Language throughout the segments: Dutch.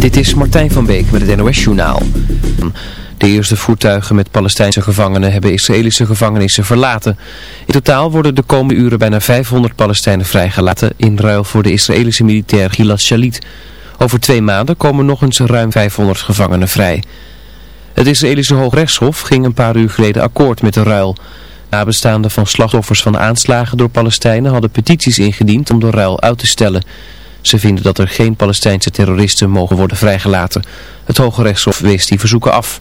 Dit is Martijn van Beek met het NOS-journaal. De eerste voertuigen met Palestijnse gevangenen hebben Israëlische gevangenissen verlaten. In totaal worden de komende uren bijna 500 Palestijnen vrijgelaten in ruil voor de Israëlische militair Gilad Shalit. Over twee maanden komen nog eens ruim 500 gevangenen vrij. Het Israëlische Hoogrechtshof ging een paar uur geleden akkoord met de ruil. Nabestaanden van slachtoffers van aanslagen door Palestijnen hadden petities ingediend om de ruil uit te stellen... Ze vinden dat er geen Palestijnse terroristen mogen worden vrijgelaten. Het Hoge Rechtshof wees die verzoeken af.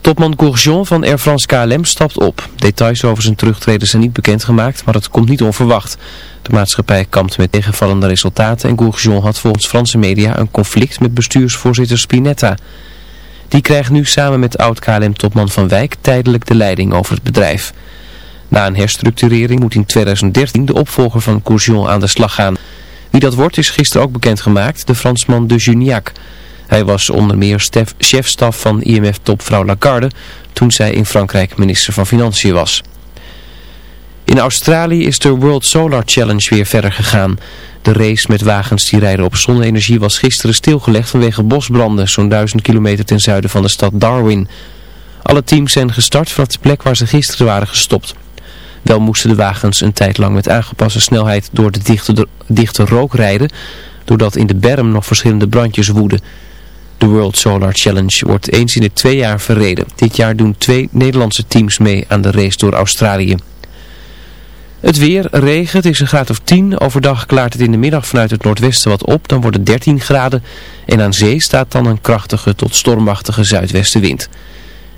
Topman Gourjon van Air France KLM stapt op. Details over zijn terugtreden zijn niet bekendgemaakt, maar het komt niet onverwacht. De maatschappij kampt met tegenvallende resultaten en Gourjon had volgens Franse media een conflict met bestuursvoorzitter Spinetta. Die krijgt nu samen met oud-KLM-topman Van Wijk tijdelijk de leiding over het bedrijf. Na een herstructurering moet in 2013 de opvolger van Gourjon aan de slag gaan. Wie dat wordt is gisteren ook bekendgemaakt, de Fransman de Juniac. Hij was onder meer chefstaf van IMF-topvrouw Lagarde toen zij in Frankrijk minister van Financiën was. In Australië is de World Solar Challenge weer verder gegaan. De race met wagens die rijden op zonne-energie was gisteren stilgelegd vanwege bosbranden zo'n duizend kilometer ten zuiden van de stad Darwin. Alle teams zijn gestart vanaf de plek waar ze gisteren waren gestopt. Wel moesten de wagens een tijd lang met aangepaste snelheid door de dichte, dichte rook rijden, doordat in de berm nog verschillende brandjes woeden. De World Solar Challenge wordt eens in de twee jaar verreden. Dit jaar doen twee Nederlandse teams mee aan de race door Australië. Het weer, regen, het is een graad of 10. Overdag klaart het in de middag vanuit het noordwesten wat op. Dan wordt het 13 graden. En aan zee staat dan een krachtige tot stormachtige zuidwestenwind.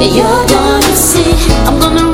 You're gonna see, I'm gonna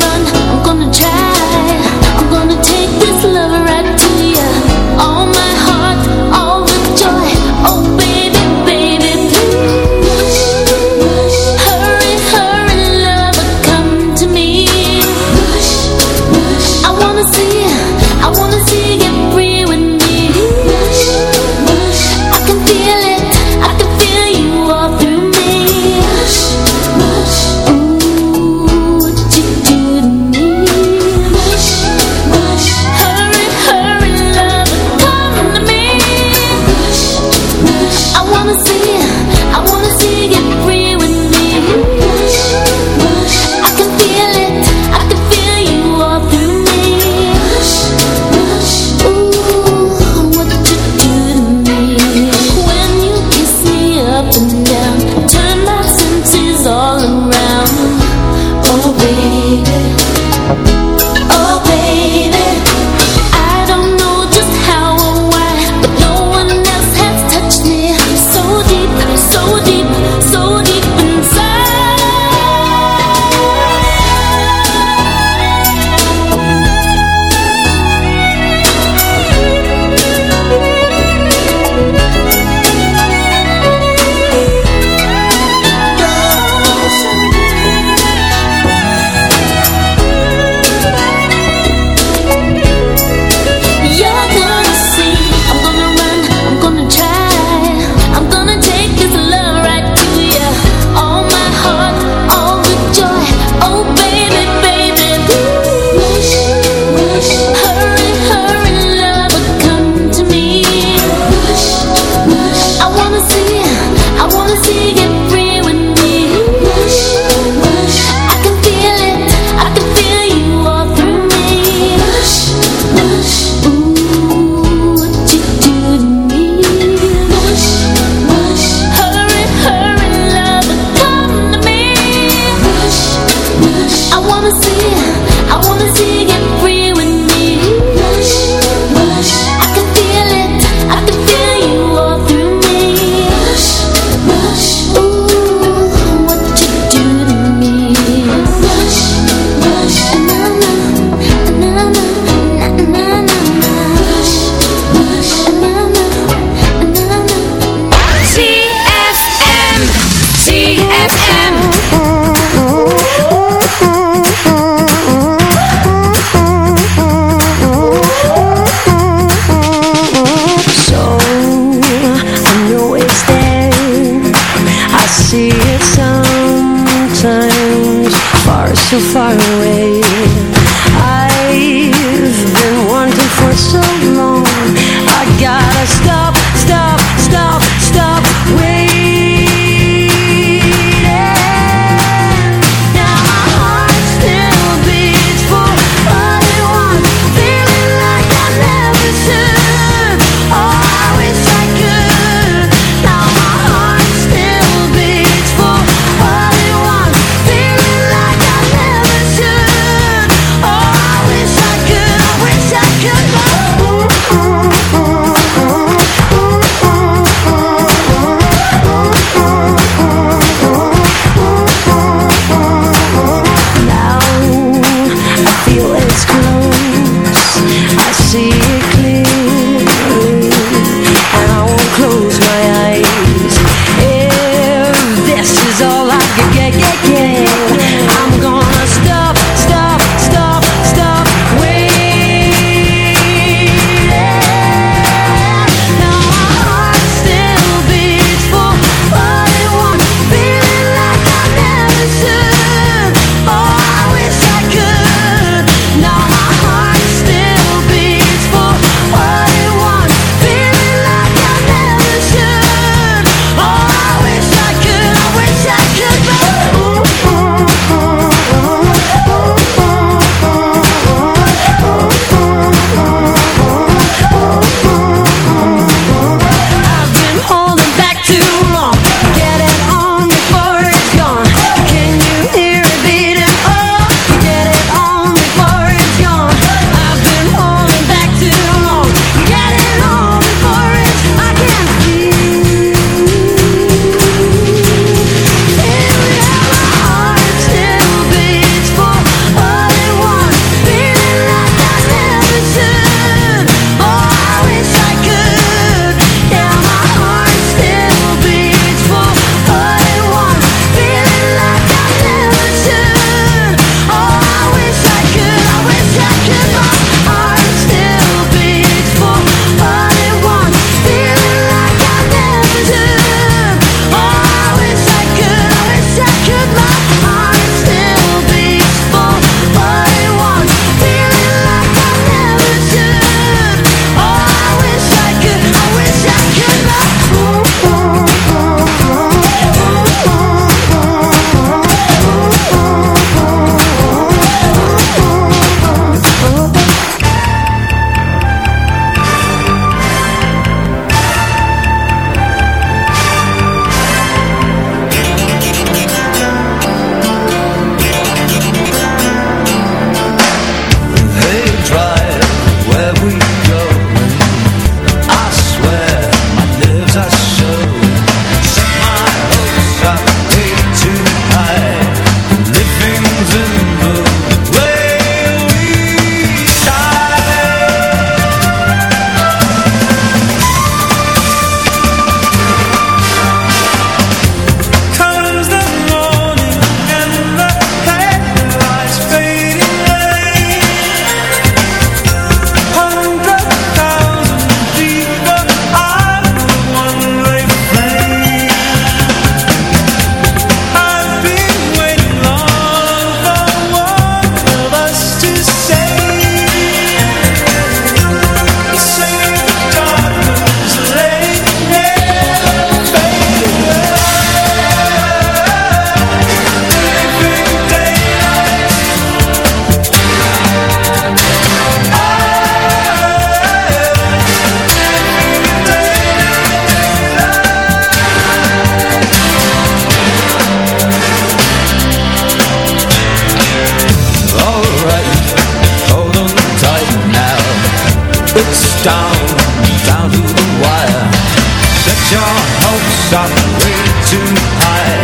way too high.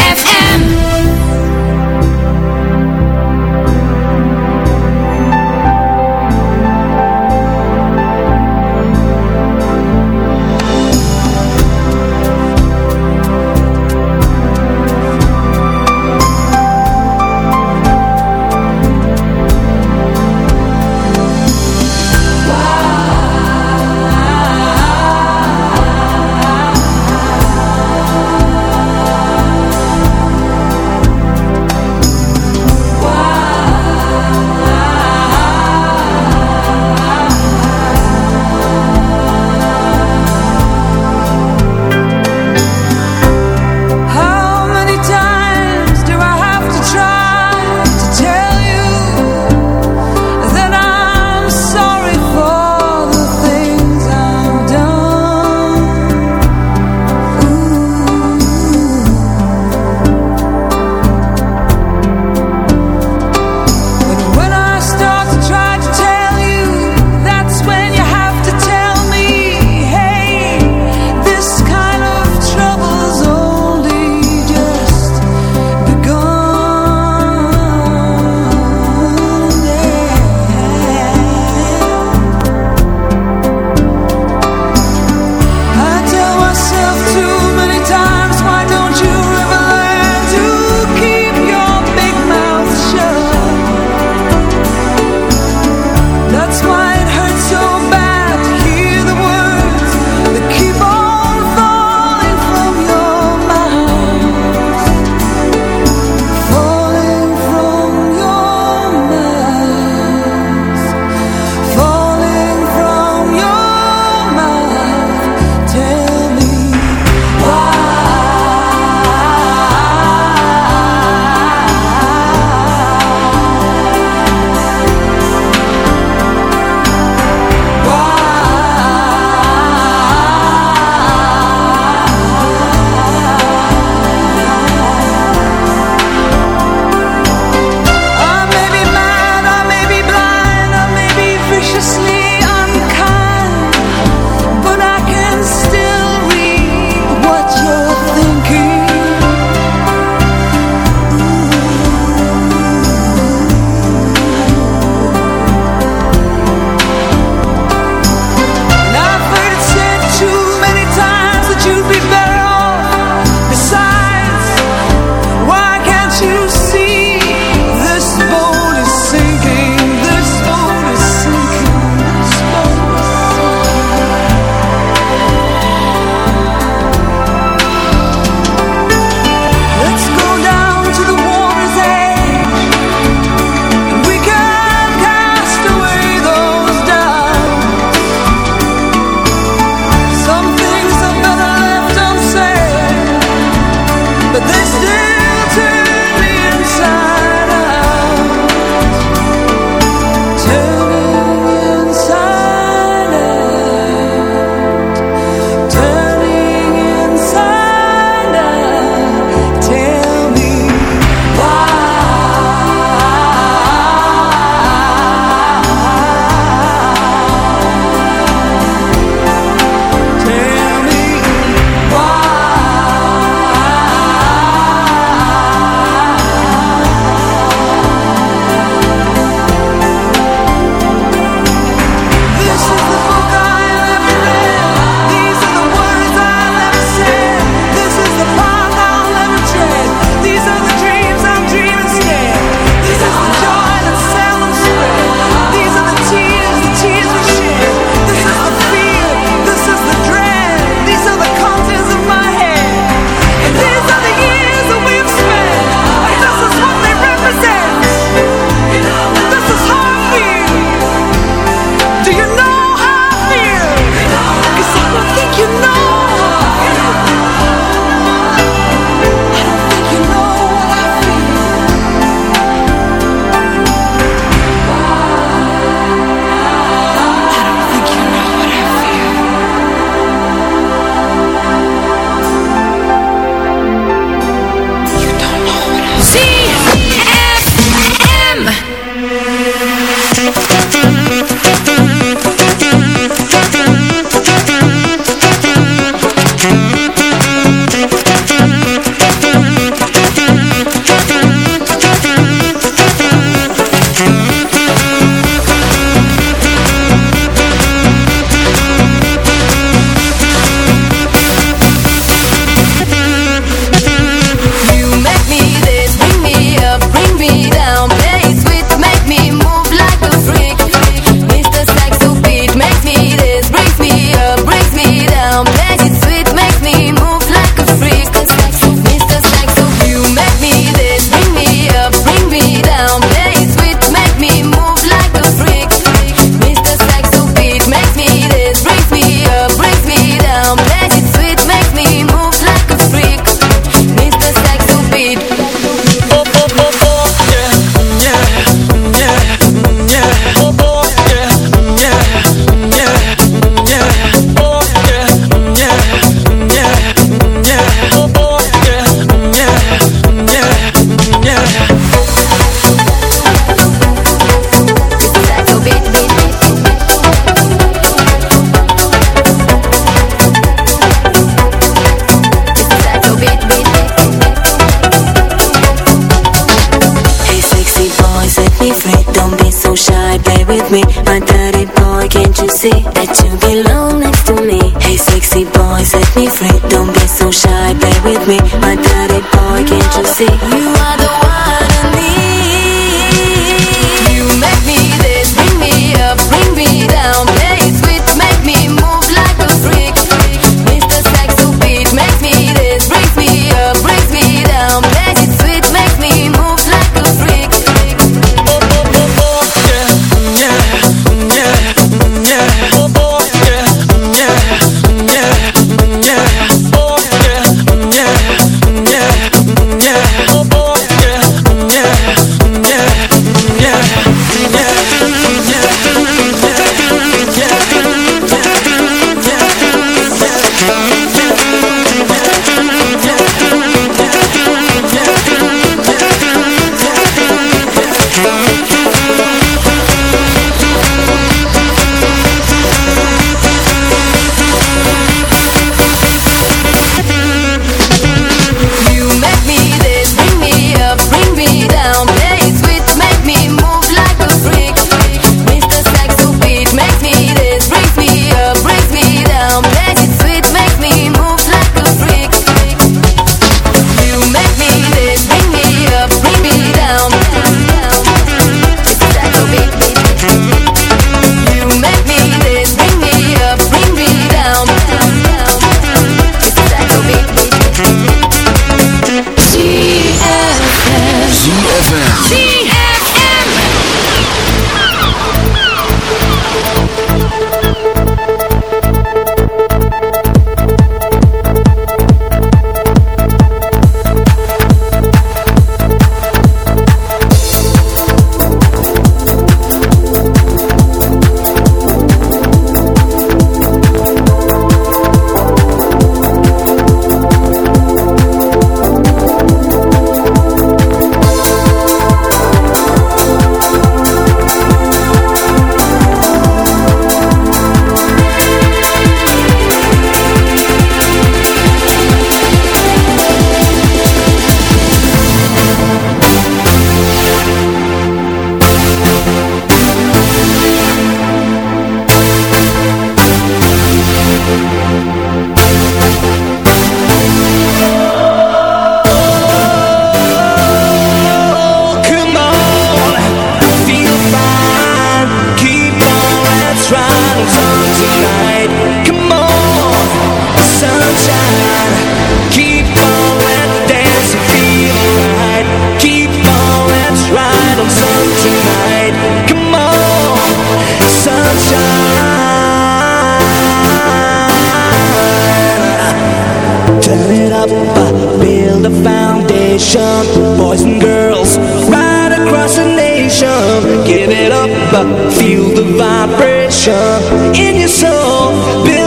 Uh, feel the vibration in your soul.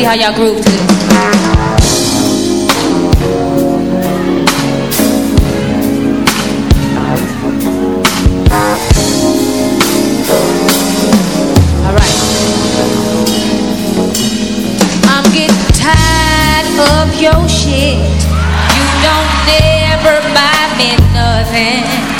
see how y'all groove to. your shit. You don't never buy me nothing.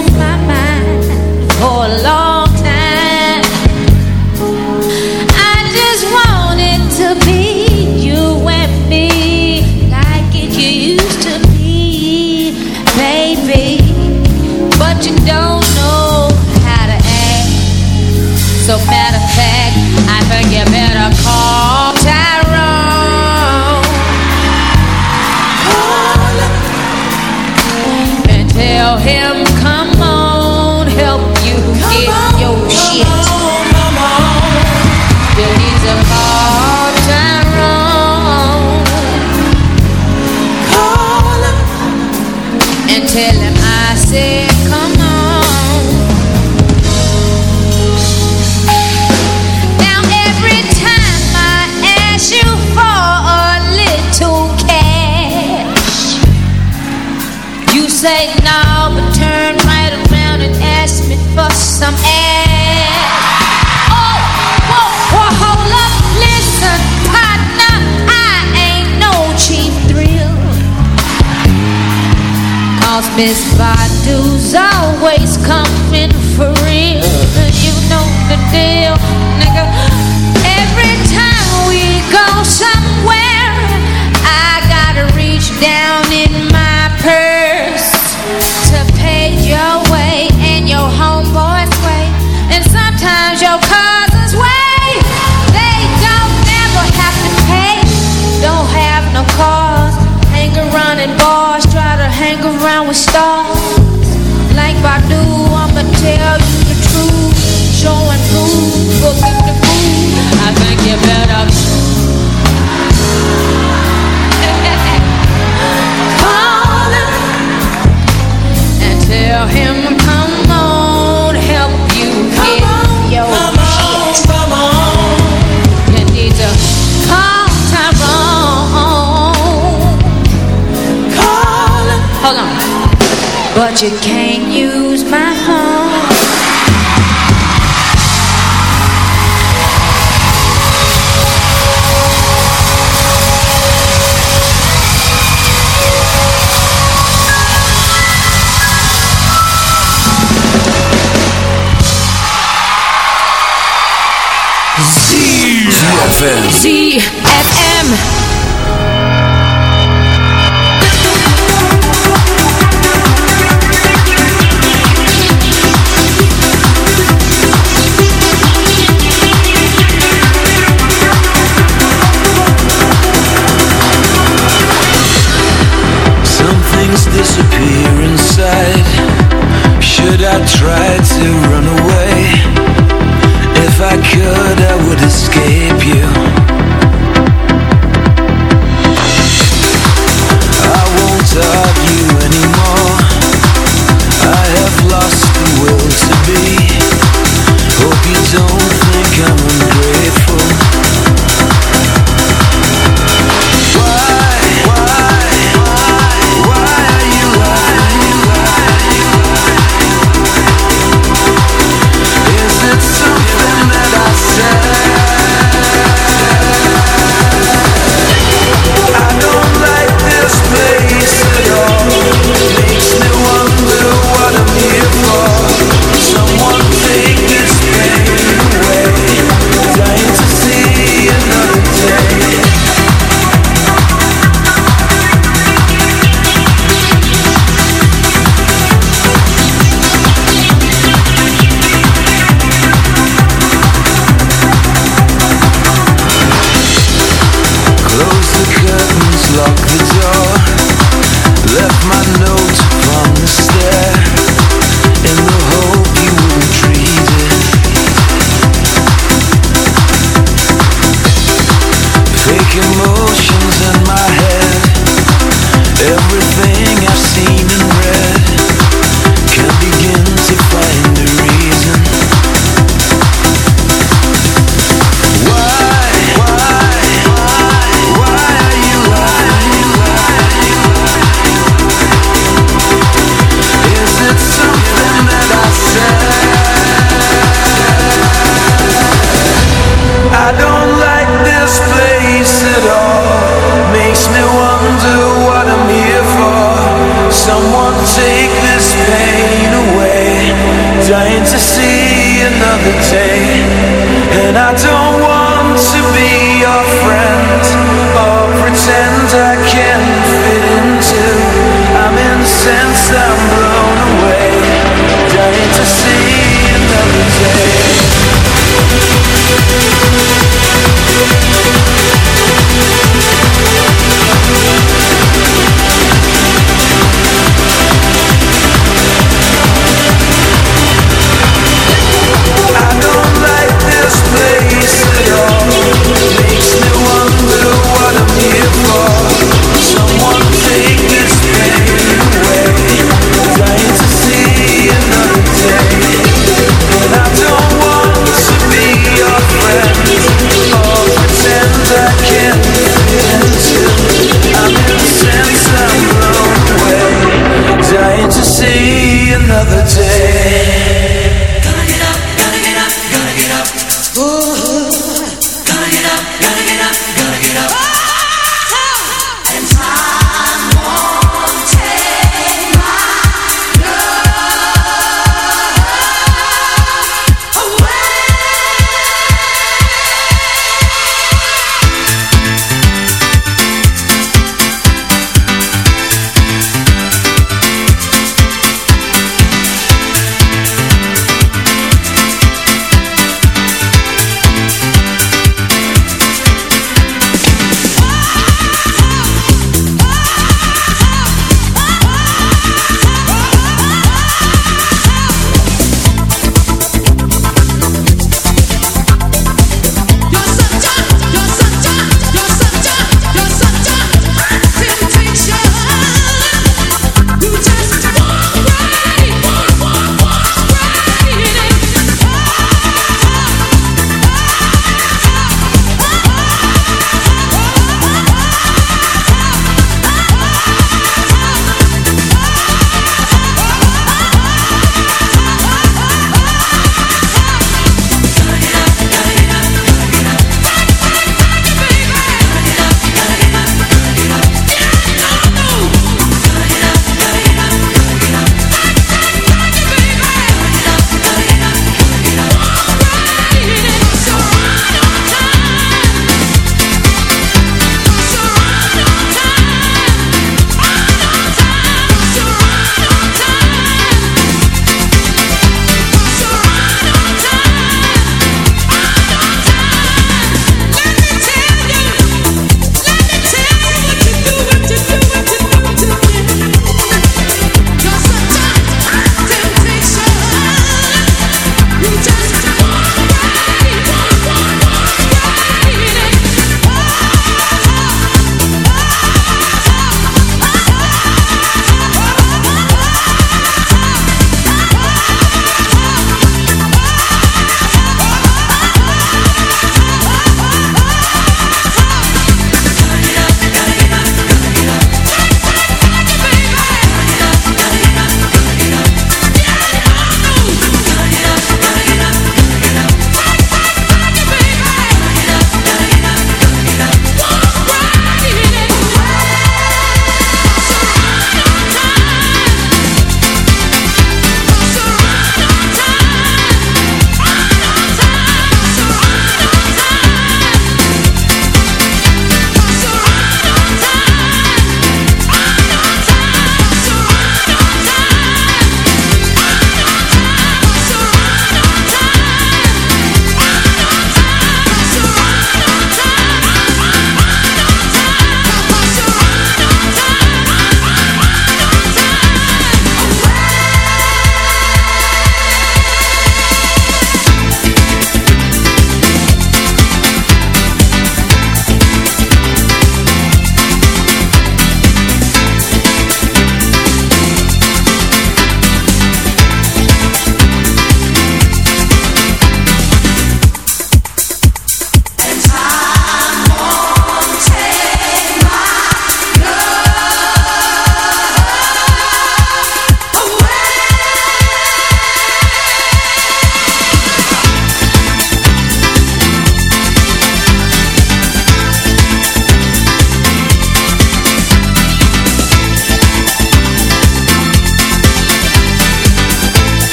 tell him I said, come Miss Badu's always coming for real. you can't use my phone. ZFM. Makes me wonder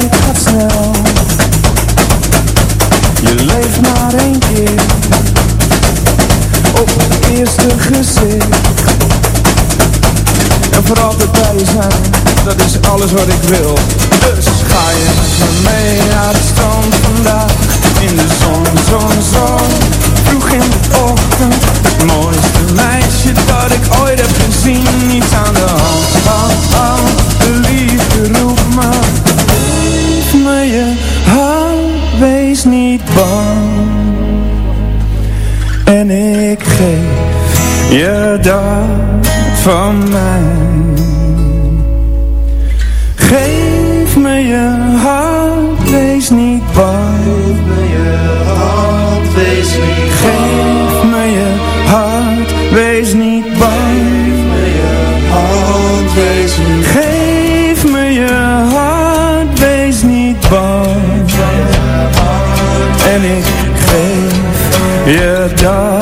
gaat snel. Je leeft maar één keer Op het eerste gezicht. En voor altijd bij je zijn Dat is alles wat ik wil. Dus ga je me mee naar het strand vandaag. In de zon, zon, zon Vroeg in de ochtend. Het mooiste meisje dat ik ooit heb gezien. Niets aan de hand, hand, hand De liefde roept me Geef me je hand, wees niet bang En ik geef je dat van mij Geef me je hand, wees niet bang. Geef me je hand, wees niet bang. Geef me je hand, wees niet bang. Geef je